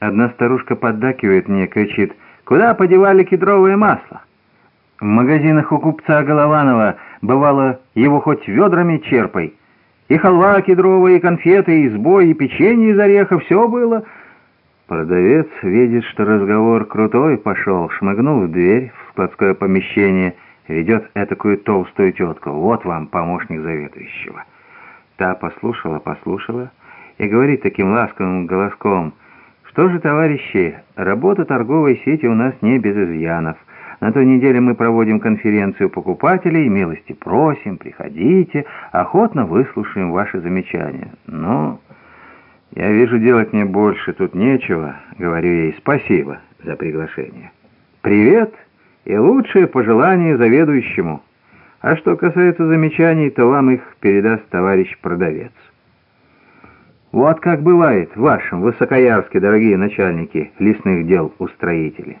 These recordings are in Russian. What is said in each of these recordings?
Одна старушка поддакивает мне, кричит, «Куда подевали кедровое масло?» В магазинах у купца Голованова бывало его хоть ведрами черпай. И халва кедровая, и конфеты, и сбой, и печенье из ореха, все было. Продавец видит, что разговор крутой пошел, шмыгнул в дверь в складское помещение, ведет этакую толстую тетку. Вот вам помощник заведующего. Та послушала, послушала и говорит таким ласковым голоском, «Что же, товарищи, работа торговой сети у нас не без изъянов. На той неделе мы проводим конференцию покупателей, милости просим, приходите, охотно выслушаем ваши замечания. Но я вижу, делать мне больше тут нечего, говорю ей спасибо за приглашение. Привет и лучшие пожелания заведующему». А что касается замечаний, то вам их передаст товарищ продавец. Вот как бывает в вашем Высокоярске, дорогие начальники лесных дел устроители.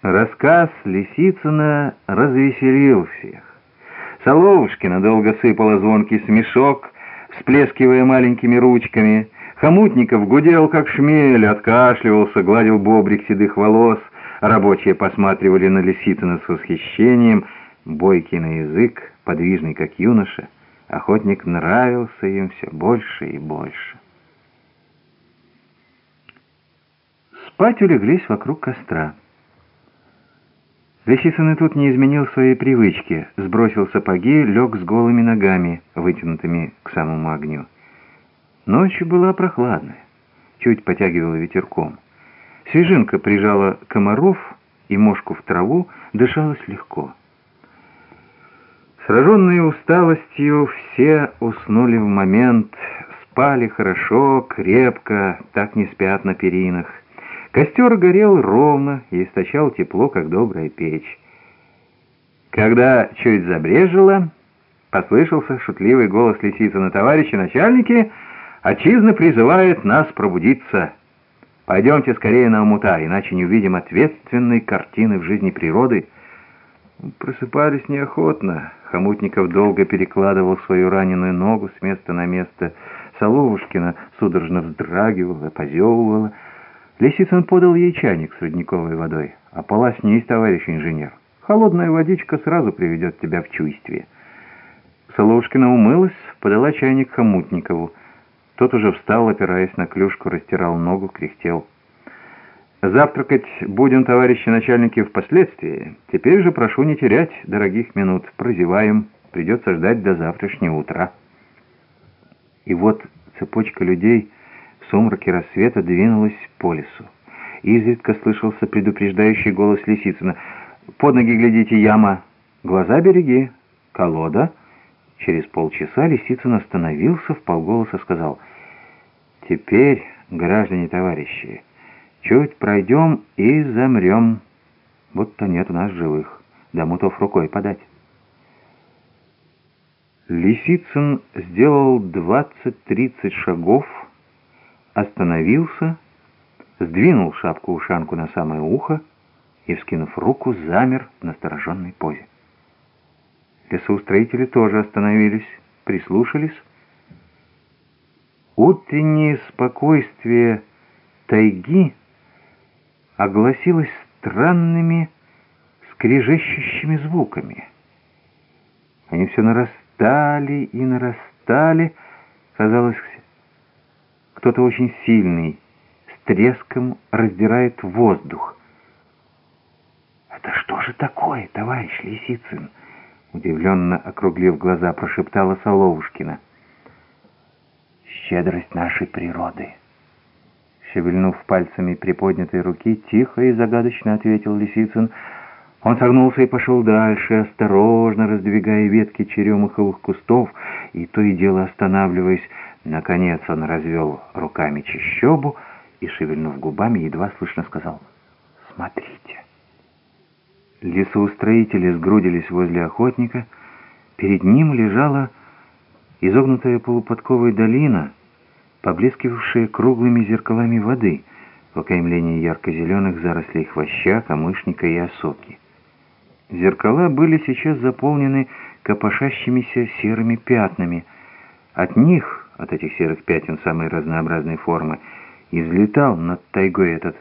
Рассказ Лисицына развеселил всех. Соловушкина долго сыпала звонкий смешок, всплескивая маленькими ручками. Хомутников гудел, как шмель, откашливался, гладил бобрик седых волос. Рабочие посматривали на Лисицына с восхищением — бойкий на язык, подвижный, как юноша, охотник нравился им все больше и больше. Спать улеглись вокруг костра. Лисицын и тут не изменил своей привычки, сбросил сапоги, лег с голыми ногами, вытянутыми к самому огню. Ночью была прохладная, чуть потягивала ветерком. Свежинка прижала комаров и мошку в траву, дышалось легко. Сраженные усталостью, все уснули в момент, спали хорошо, крепко, так не спят на перинах. Костер горел ровно и источал тепло, как добрая печь. Когда чуть забрежило, послышался шутливый голос Лисицына. «Товарищи начальники, отчизна призывает нас пробудиться. Пойдемте скорее на Амута, иначе не увидим ответственной картины в жизни природы». Просыпались неохотно. Хомутников долго перекладывал свою раненую ногу с места на место. Соловушкина судорожно вздрагивала, позевывала. Лисицын подал ей чайник с родниковой водой. «Ополоснись, товарищ инженер. Холодная водичка сразу приведет тебя в чувствие». Соловушкина умылась, подала чайник Хомутникову. Тот уже встал, опираясь на клюшку, растирал ногу, кряхтел. Завтракать будем, товарищи начальники, впоследствии. Теперь же прошу не терять дорогих минут. Прозеваем. Придется ждать до завтрашнего утра. И вот цепочка людей в сумраке рассвета двинулась по лесу. Изредка слышался предупреждающий голос Лисицына. «Под ноги глядите, яма! Глаза береги! Колода!» Через полчаса Лисицын остановился, в полголоса сказал. «Теперь, граждане товарищи, Чуть пройдем и замрем, будто нет у нас живых. Да мутов рукой подать. Лисицын сделал двадцать-тридцать шагов, остановился, сдвинул шапку-ушанку на самое ухо и, вскинув руку, замер в настороженной позе. Лесоустроители тоже остановились, прислушались. Утреннее спокойствие тайги — огласилось странными скрежещущими звуками. Они все нарастали и нарастали. Казалось, кто-то очень сильный с треском раздирает воздух. «Это что же такое, товарищ Лисицын?» Удивленно округлив глаза, прошептала Соловушкина. «Щедрость нашей природы». Шевельнув пальцами приподнятой руки, тихо и загадочно ответил Лисицын. Он согнулся и пошел дальше, осторожно раздвигая ветки черемуховых кустов, и то и дело останавливаясь. Наконец он развел руками чащобу и, шевельнув губами, едва слышно сказал «Смотрите». Лесоустроители сгрудились возле охотника. Перед ним лежала изогнутая полуподковая долина — поблескивавшие круглыми зеркалами воды в окаймлении ярко-зеленых зарослей хвоща, камышника и осоки. Зеркала были сейчас заполнены копошащимися серыми пятнами. От них, от этих серых пятен самой разнообразной формы, излетал над тайгой этот